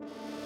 you